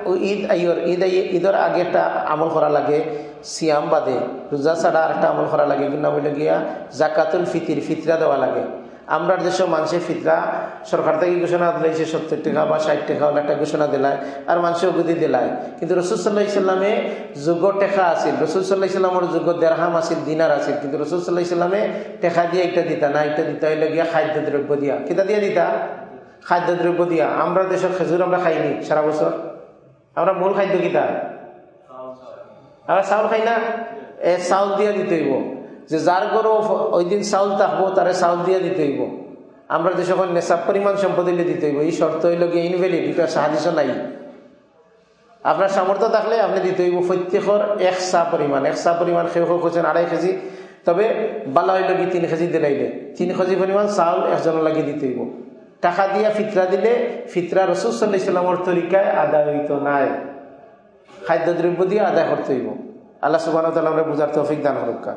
ঈদ, আইয়র, ঈদ, ঈদের আগে একটা আমল করা লাগে, সিয়াম বাদে। রোজা ছাড়া একটা আমল করা লাগে। কিন্তু বলে গিয়া জাকাতুল ফিতির ফিতরা দেওয়া লাগে। আমরা দেশের মানুষের ফিতরা, সরকার থেকে ঘোষণা দিলাইছে সত্তর টাকা বা ষাট টাকা হলে একটা ঘোষণা দিলায়, আর মানুষের অগুদি দিলায়। কিন্তু রসুল সাল্লাহ ইসলামে যোগ্য টেকা আছিল। রসুল সাল্লাহ ইসলামের যোগ্য দেড়হাম আছিল, দিনার আছিল। কিন্তু রসুল সাল্লাহ ইসলামে টেকা দিয়ে একটা দিতা না, একটা দিতা হইলে গিয়া খাদ্য দ্রব্য দিয়া। কিতা দিয়ে দিতা? খাদ্য দ্রব্য দিয়া। আমরা দেশের খেজুর আমরা খাইনি সারা বছর। আমরা মূল খাদ্য কিতা আমরা চাউল খাই না? এ চাউল দিয়া দিতে হইব যে যার গরু ওই দিন চাউল থাকব তারে চাউল দিয়া দিতে হইব আমরা যে সকল নেশাব পরিমাণ সম্পদ হইলে দিতে হইব এই শর্ত হইল গিয়ে ইনভ্যালিড এটা সাহায্য নাই। আপনার সামর্থ্য থাকলে আপনি দিতে হইব প্রত্যেকর এক চা পরিমাণ এক চা পরিমাণ সেও খুঁজছেন আড়াই কেজি, তবে বালা হইল কি তিন কেজি দিলাইলে তিন কেজি পরিমাণ চাউল একজনের লাগিয়ে দিতে হইব টাকা দিয়া ফিতরা দিলে ফিতরা রসুল সাল্লাহ ইসলামর তরিকায় আদায় হইত নাই। খাদ্যদ্রব্য দিয়ে আদায় করতে হইব। আল্লাহ সুবাহ আমরা বুঝার তৌফিক দান হরক্কা